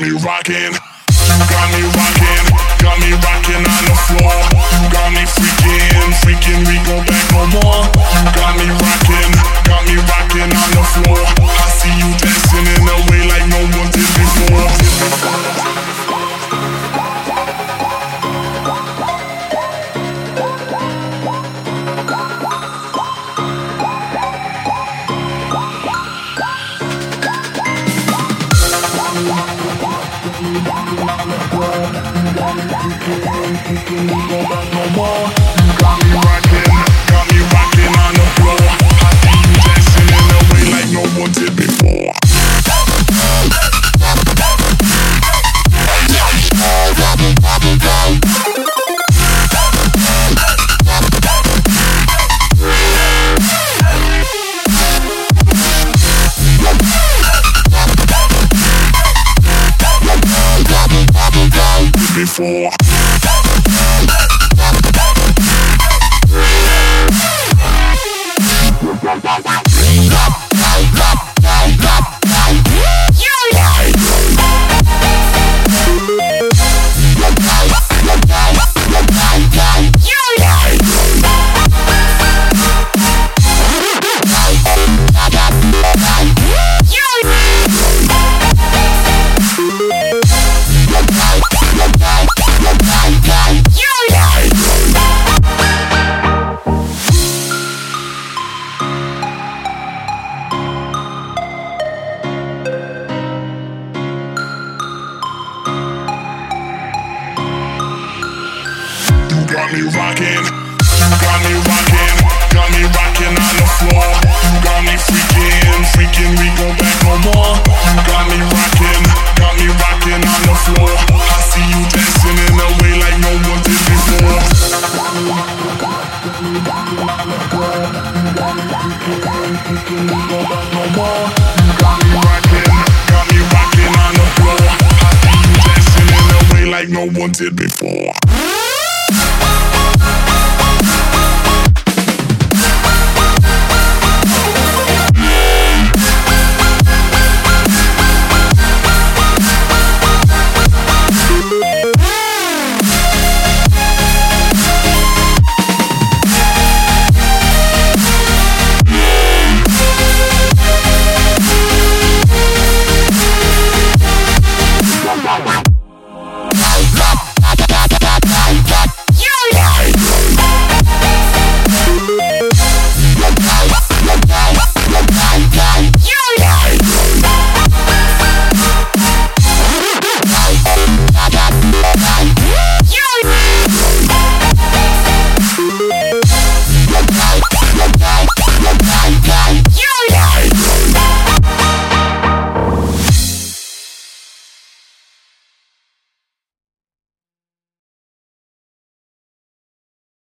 me rocking. Got me rocking, no more. You got me rocking, Before. Got me rocking, got me rocking, got me rocking on the floor. You got me freaking, freaking, we go back no more. You got me rocking, got me rocking on the floor. I see you dancing in a way like no one did before. You got me rocking, got me rocking on the floor. I see you dancing in a way like no one did before.